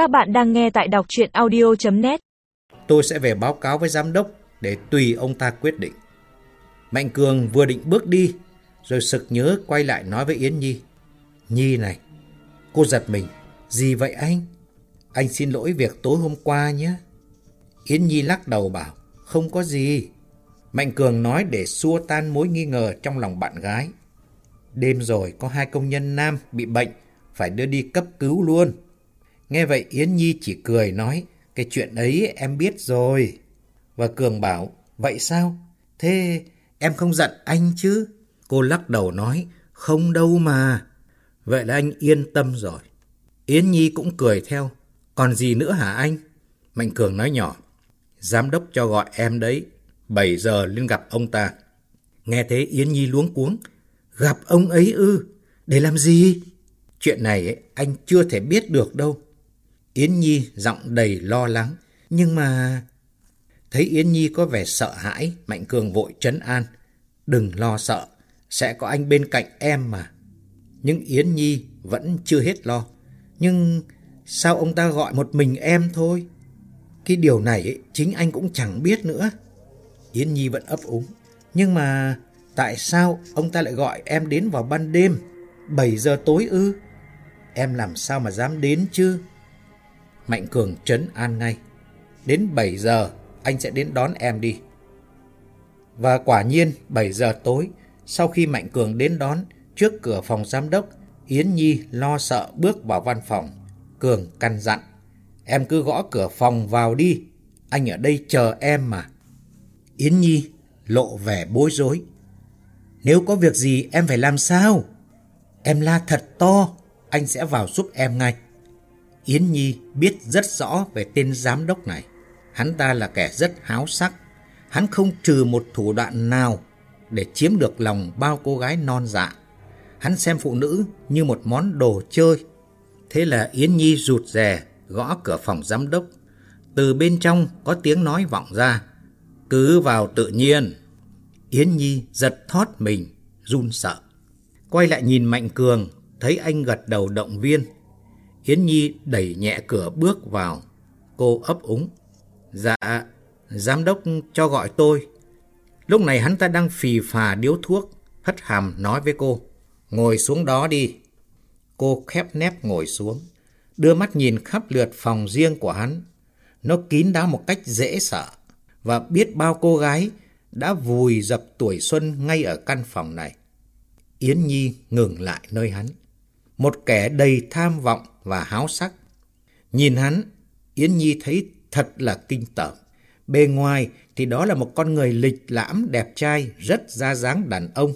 Các bạn đang nghe tại đọc chuyện audio.net Tôi sẽ về báo cáo với giám đốc để tùy ông ta quyết định. Mạnh Cường vừa định bước đi, rồi sực nhớ quay lại nói với Yến Nhi. Nhi này, cô giật mình. Gì vậy anh? Anh xin lỗi việc tối hôm qua nhé. Yến Nhi lắc đầu bảo, không có gì. Mạnh Cường nói để xua tan mối nghi ngờ trong lòng bạn gái. Đêm rồi có hai công nhân nam bị bệnh, phải đưa đi cấp cứu luôn. Nghe vậy Yến Nhi chỉ cười nói, cái chuyện ấy em biết rồi. Và Cường bảo, vậy sao? Thế em không giận anh chứ? Cô lắc đầu nói, không đâu mà. Vậy là anh yên tâm rồi. Yến Nhi cũng cười theo, còn gì nữa hả anh? Mạnh Cường nói nhỏ, giám đốc cho gọi em đấy, 7 giờ lên gặp ông ta. Nghe thế Yến Nhi luống cuống, gặp ông ấy ư, để làm gì? Chuyện này ấy, anh chưa thể biết được đâu. Yến Nhi giọng đầy lo lắng. Nhưng mà... Thấy Yến Nhi có vẻ sợ hãi, Mạnh Cường vội trấn an. Đừng lo sợ, sẽ có anh bên cạnh em mà. Nhưng Yến Nhi vẫn chưa hết lo. Nhưng sao ông ta gọi một mình em thôi? Cái điều này ấy, chính anh cũng chẳng biết nữa. Yến Nhi vẫn ấp úng. Nhưng mà tại sao ông ta lại gọi em đến vào ban đêm? 7 giờ tối ư? Em làm sao mà dám đến chứ? Mạnh Cường trấn an ngay. Đến 7 giờ, anh sẽ đến đón em đi. Và quả nhiên, 7 giờ tối, sau khi Mạnh Cường đến đón, trước cửa phòng giám đốc, Yến Nhi lo sợ bước vào văn phòng. Cường căn dặn, em cứ gõ cửa phòng vào đi, anh ở đây chờ em mà. Yến Nhi lộ vẻ bối rối. Nếu có việc gì em phải làm sao? Em la thật to, anh sẽ vào giúp em ngay. Yến Nhi biết rất rõ về tên giám đốc này. Hắn ta là kẻ rất háo sắc. Hắn không trừ một thủ đoạn nào để chiếm được lòng bao cô gái non dạ. Hắn xem phụ nữ như một món đồ chơi. Thế là Yến Nhi rụt rè gõ cửa phòng giám đốc. Từ bên trong có tiếng nói vọng ra. Cứ vào tự nhiên. Yến Nhi giật thót mình, run sợ. Quay lại nhìn Mạnh Cường, thấy anh gật đầu động viên. Yến Nhi đẩy nhẹ cửa bước vào. Cô ấp úng. Dạ, giám đốc cho gọi tôi. Lúc này hắn ta đang phì phà điếu thuốc, hất hàm nói với cô. Ngồi xuống đó đi. Cô khép nép ngồi xuống, đưa mắt nhìn khắp lượt phòng riêng của hắn. Nó kín đáo một cách dễ sợ, và biết bao cô gái đã vùi dập tuổi xuân ngay ở căn phòng này. Yến Nhi ngừng lại nơi hắn. Một kẻ đầy tham vọng và háo sắc. Nhìn hắn, Yến Nhi thấy thật là kinh tởm. Bề ngoài thì đó là một con người lịch lãm đẹp trai, rất ra dáng đàn ông.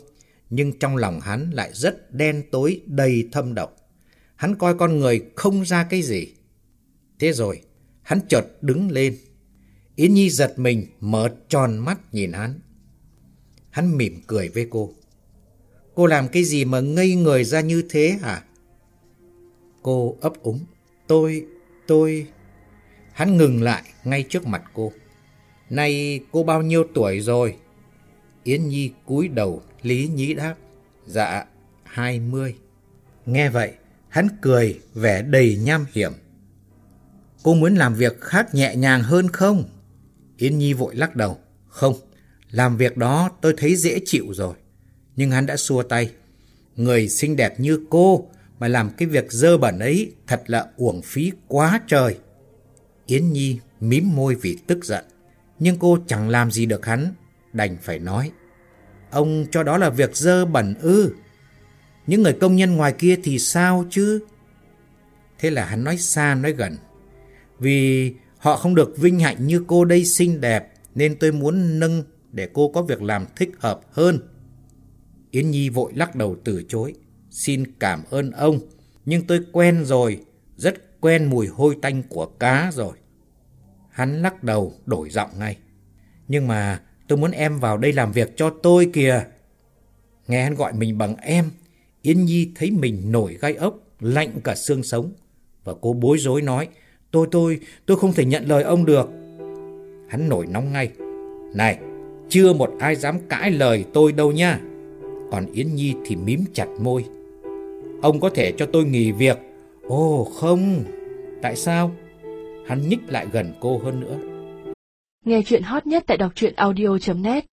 Nhưng trong lòng hắn lại rất đen tối, đầy thâm độc. Hắn coi con người không ra cái gì. Thế rồi, hắn chợt đứng lên. Yến Nhi giật mình, mở tròn mắt nhìn hắn. Hắn mỉm cười với cô. Cô làm cái gì mà ngây người ra như thế hả? Cô ấp úng. Tôi, tôi... Hắn ngừng lại ngay trước mặt cô. Này cô bao nhiêu tuổi rồi? Yến Nhi cúi đầu lý nhí đáp. Dạ, hai mươi. Nghe vậy, hắn cười vẻ đầy nham hiểm. Cô muốn làm việc khác nhẹ nhàng hơn không? Yến Nhi vội lắc đầu. Không, làm việc đó tôi thấy dễ chịu rồi. Nhưng hắn đã xua tay. Người xinh đẹp như cô mà làm cái việc dơ bẩn ấy thật là uổng phí quá trời. Yến Nhi mím môi vì tức giận, nhưng cô chẳng làm gì được hắn, đành phải nói. Ông cho đó là việc dơ bẩn ư. Những người công nhân ngoài kia thì sao chứ? Thế là hắn nói xa nói gần. Vì họ không được vinh hạnh như cô đây xinh đẹp, nên tôi muốn nâng để cô có việc làm thích hợp hơn. Yến Nhi vội lắc đầu từ chối. Xin cảm ơn ông, nhưng tôi quen rồi, rất quen mùi hôi tanh của cá rồi. Hắn lắc đầu, đổi giọng ngay. Nhưng mà tôi muốn em vào đây làm việc cho tôi kìa. Nghe hắn gọi mình bằng em, yến Nhi thấy mình nổi gai ốc, lạnh cả xương sống. Và cô bối rối nói, tôi tôi, tôi không thể nhận lời ông được. Hắn nổi nóng ngay. Này, chưa một ai dám cãi lời tôi đâu nha. Còn Yến Nhi thì mím chặt môi. Ông có thể cho tôi nghỉ việc. Ồ không, Tại sao? Hắn nhích lại gần cô hơn nữa. Nghe chuyện hot nhất tại đọc truyện audio.net